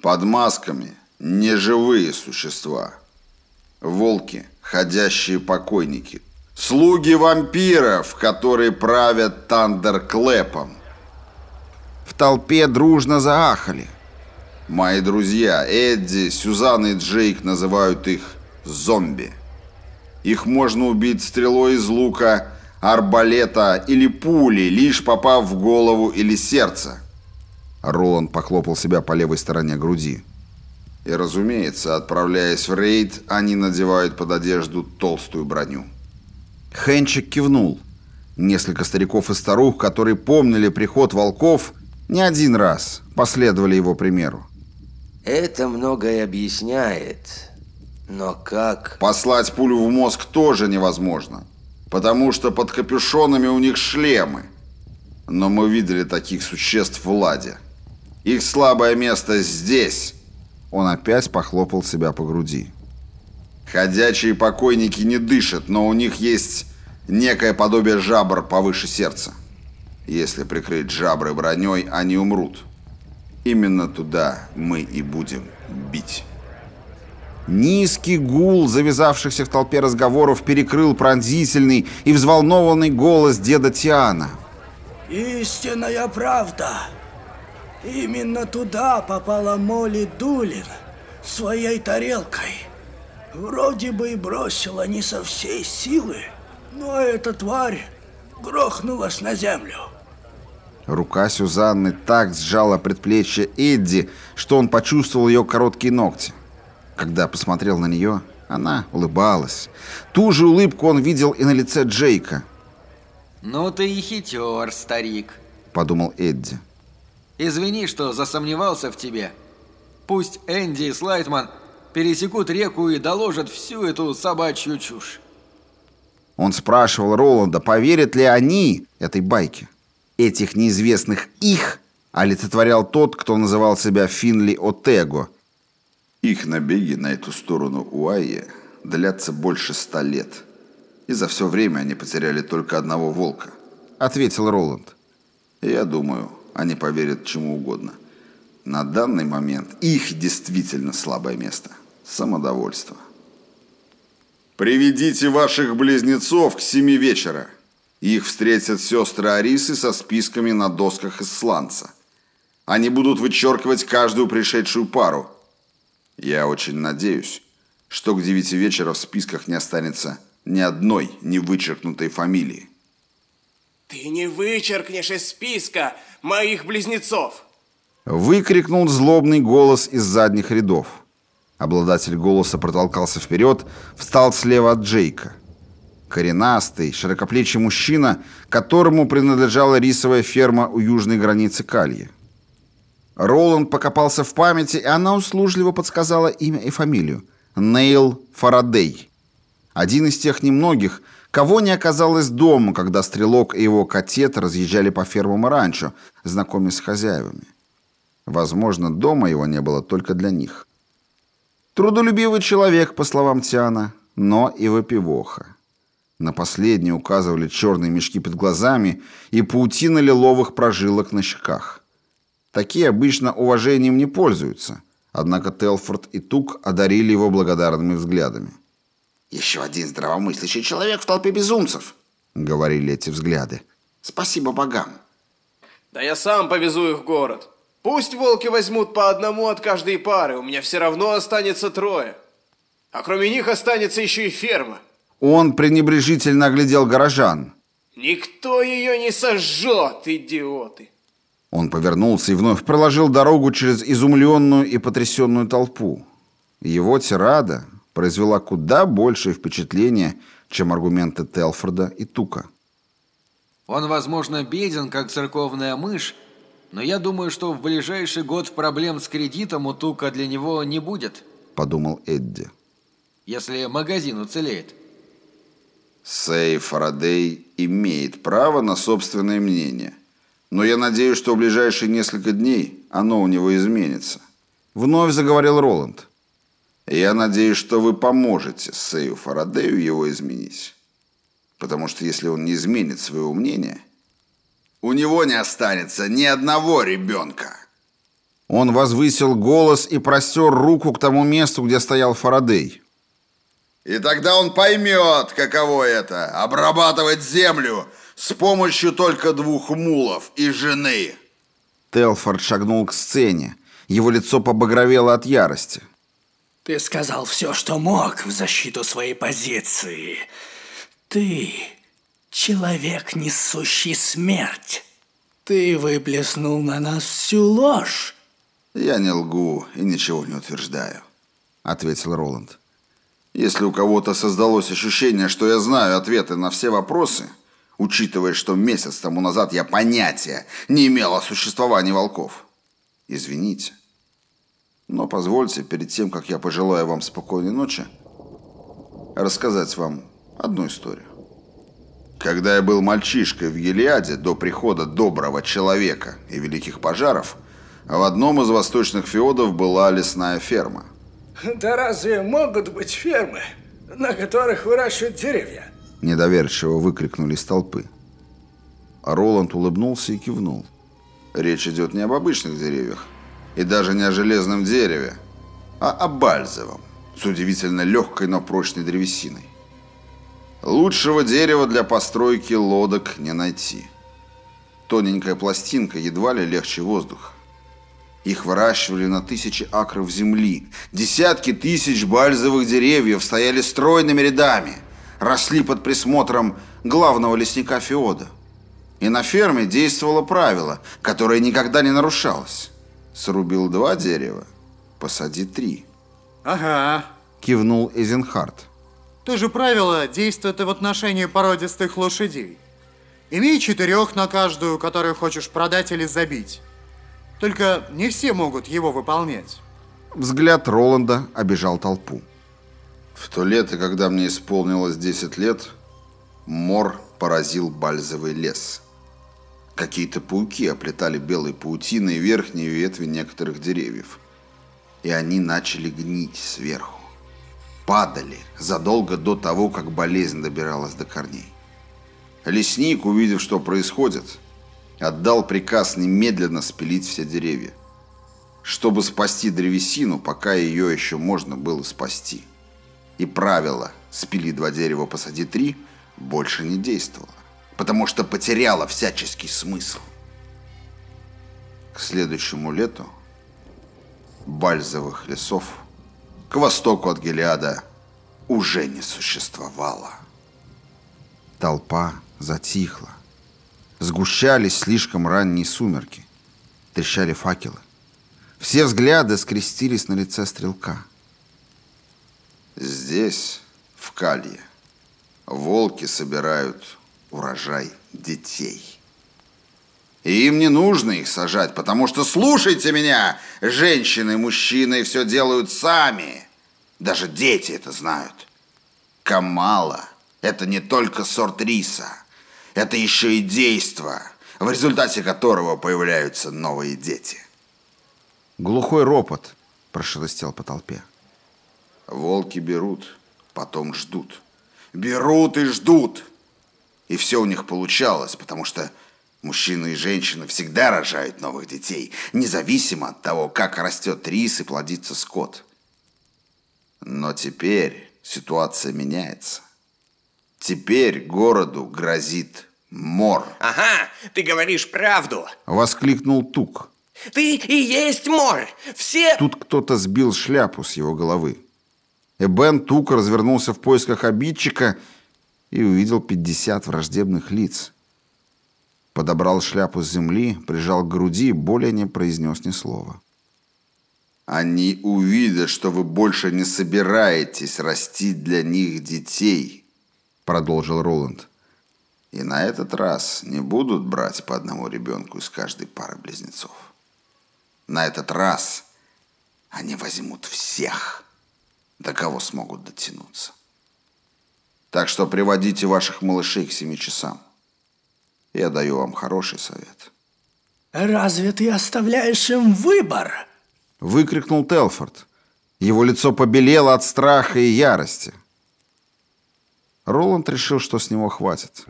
Под масками неживые существа. Волки, ходящие покойники. Слуги вампиров, которые правят Тандерклэпом. В толпе дружно заахали. Мои друзья Эдди, Сюзанна и Джейк называют их зомби. Их можно убить стрелой из лука, арбалета или пули, лишь попав в голову или сердце. Роланд похлопал себя по левой стороне груди. И, разумеется, отправляясь в рейд, они надевают под одежду толстую броню. Хенчик кивнул. Несколько стариков и старух, которые помнили приход волков, не один раз последовали его примеру. Это многое объясняет. Но как... Послать пулю в мозг тоже невозможно, потому что под капюшонами у них шлемы. Но мы видели таких существ в Ладе. Их слабое место здесь. Он опять похлопал себя по груди. Ходячие покойники не дышат, но у них есть некое подобие жабр повыше сердца. Если прикрыть жабры броней, они умрут. Именно туда мы и будем бить. Низкий гул завязавшихся в толпе разговоров перекрыл пронзительный и взволнованный голос деда Тиана. «Истинная правда!» Именно туда попала Молли Дулин своей тарелкой. Вроде бы и бросила не со всей силы, но эта тварь грохнулась на землю. Рука Сюзанны так сжала предплечье Эдди, что он почувствовал ее короткие ногти. Когда посмотрел на нее, она улыбалась. Ту же улыбку он видел и на лице Джейка. «Ну ты и хитер, старик», — подумал Эдди. Извини, что засомневался в тебе. Пусть Энди и Слайтман пересекут реку и доложат всю эту собачью чушь. Он спрашивал Роланда, поверят ли они этой байке. Этих неизвестных «их» олицетворял тот, кто называл себя Финли Отего. Их набеги на эту сторону Уайи длятся больше ста лет. И за все время они потеряли только одного волка. Ответил Роланд. Я думаю, они поверят чему угодно. На данный момент их действительно слабое место – самодовольство. Приведите ваших близнецов к семи вечера. Их встретят сестры Арисы со списками на досках из сланца. Они будут вычеркивать каждую пришедшую пару. Я очень надеюсь, что к девяти вечера в списках не останется ни одной не вычеркнутой фамилии. Ты не вычеркнешь из списка моих близнецов!» Выкрикнул злобный голос из задних рядов. Обладатель голоса протолкался вперед, встал слева от Джейка. Коренастый, широкоплечий мужчина, которому принадлежала рисовая ферма у южной границы Кальи. Роланд покопался в памяти, и она услужливо подсказала имя и фамилию. Нейл Фарадей. Один из тех немногих, Кого не оказалось дома, когда Стрелок и его котет разъезжали по фермам и ранчо, знакомясь с хозяевами. Возможно, дома его не было только для них. Трудолюбивый человек, по словам Тиана, но и выпивоха. На последнее указывали черные мешки под глазами и паутина лиловых прожилок на щеках. Такие обычно уважением не пользуются, однако Телфорд и Тук одарили его благодарными взглядами. «Еще один здравомыслящий человек в толпе безумцев», — говорили эти взгляды. «Спасибо богам». «Да я сам повезу их в город. Пусть волки возьмут по одному от каждой пары, у меня все равно останется трое. А кроме них останется еще и ферма». Он пренебрежительно оглядел горожан. «Никто ее не сожжет, идиоты!» Он повернулся и вновь проложил дорогу через изумленную и потрясенную толпу. Его тирада, произвела куда большее впечатление, чем аргументы Телфорда и Тука. Он, возможно, беден, как церковная мышь, но я думаю, что в ближайший год проблем с кредитом у Тука для него не будет, подумал Эдди. Если магазин уцелеет. Сей Фарадей имеет право на собственное мнение, но я надеюсь, что в ближайшие несколько дней оно у него изменится. Вновь заговорил Роланд. Я надеюсь, что вы поможете Сею Фарадею его изменить. Потому что если он не изменит своего мнения, у него не останется ни одного ребенка. Он возвысил голос и простер руку к тому месту, где стоял Фарадей. И тогда он поймет, каково это – обрабатывать землю с помощью только двух мулов и жены. Телфорд шагнул к сцене. Его лицо побагровело от ярости. Ты сказал все, что мог в защиту своей позиции. Ты человек, несущий смерть. Ты выплеснул на нас всю ложь. Я не лгу и ничего не утверждаю, ответил Роланд. Если у кого-то создалось ощущение, что я знаю ответы на все вопросы, учитывая, что месяц тому назад я понятия не имел о существовании волков, извините. Но позвольте, перед тем, как я пожелаю вам спокойной ночи, рассказать вам одну историю. Когда я был мальчишкой в Елиаде до прихода доброго человека и великих пожаров, в одном из восточных феодов была лесная ферма. Да разве могут быть фермы, на которых выращивают деревья? Недоверчиво выкрикнули из толпы. Роланд улыбнулся и кивнул. Речь идет не об обычных деревьях, и даже не о железном дереве, а о бальзовом, с удивительно легкой, но прочной древесиной. Лучшего дерева для постройки лодок не найти. Тоненькая пластинка едва ли легче воздуха. Их выращивали на тысячи акров земли. Десятки тысяч бальзовых деревьев стояли стройными рядами, росли под присмотром главного лесника Феода. И на ферме действовало правило, которое никогда не нарушалось. Срубил два дерева, посади три. Ага, кивнул Эзенхарт. То же правило действует и в отношении породистых лошадей. Имей четырех на каждую, которую хочешь продать или забить. Только не все могут его выполнять. Взгляд Роланда обижал толпу. В то лето, когда мне исполнилось 10 лет, мор поразил бальзовый лес. Какие-то пауки оплетали белой паутиной верхние ветви некоторых деревьев. И они начали гнить сверху падали задолго до того, как болезнь добиралась до корней. Лесник, увидев, что происходит, отдал приказ немедленно спилить все деревья, чтобы спасти древесину, пока ее еще можно было спасти. И правило «спили два дерева, посади три» больше не действовало, потому что потеряло всяческий смысл. К следующему лету бальзовых лесов – к востоку от Гелиада уже не существовало. Толпа затихла. Сгущались слишком ранние сумерки. Трещали факелы. Все взгляды скрестились на лице стрелка. Здесь, в Калье, волки собирают урожай детей. И им не нужно их сажать, потому что, слушайте меня, женщины мужчины все делают сами. Даже дети это знают. Камала – это не только сорт риса. Это еще и действо, в результате которого появляются новые дети. Глухой ропот прошелестел по толпе. Волки берут, потом ждут. Берут и ждут. И все у них получалось, потому что Мужчины и женщины всегда рожают новых детей, независимо от того, как растет рис и плодится скот. Но теперь ситуация меняется. Теперь городу грозит мор. Ага, ты говоришь правду. Воскликнул Тук. Ты и есть мор. Все... Тут кто-то сбил шляпу с его головы. Эбен Тук развернулся в поисках обидчика и увидел 50 враждебных лиц подобрал шляпу с земли, прижал к груди и более не произнес ни слова. «Они увидят, что вы больше не собираетесь растить для них детей», — продолжил Роланд. «И на этот раз не будут брать по одному ребенку из каждой пары близнецов. На этот раз они возьмут всех, до кого смогут дотянуться. Так что приводите ваших малышей к семи часам. Я даю вам хороший совет. «Разве ты оставляешь им выбор?» Выкрикнул Телфорд. Его лицо побелело от страха и ярости. Роланд решил, что с него хватит.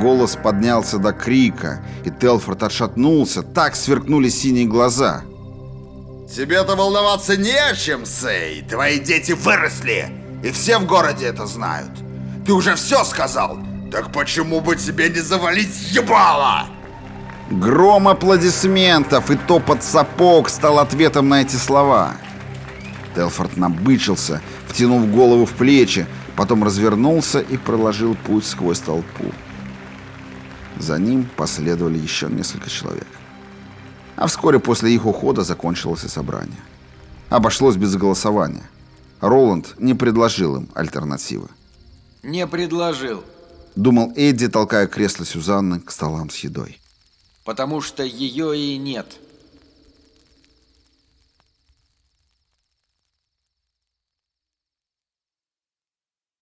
Голос поднялся до крика, и Телфорд отшатнулся, так сверкнули синие глаза – Тебе-то волноваться не о чем, Сей. Твои дети выросли, и все в городе это знают. Ты уже все сказал. Так почему бы тебе не завалить ебало? Гром аплодисментов и топот сапог стал ответом на эти слова. Телфорд набычился, втянув голову в плечи, потом развернулся и проложил путь сквозь толпу. За ним последовали еще несколько человек. А вскоре после их ухода закончилось и собрание. Обошлось без голосования. Роланд не предложил им альтернативы. Не предложил, Думал Эдди, толкая кресло Сюзанны к столам с едой. потому что ее и нет.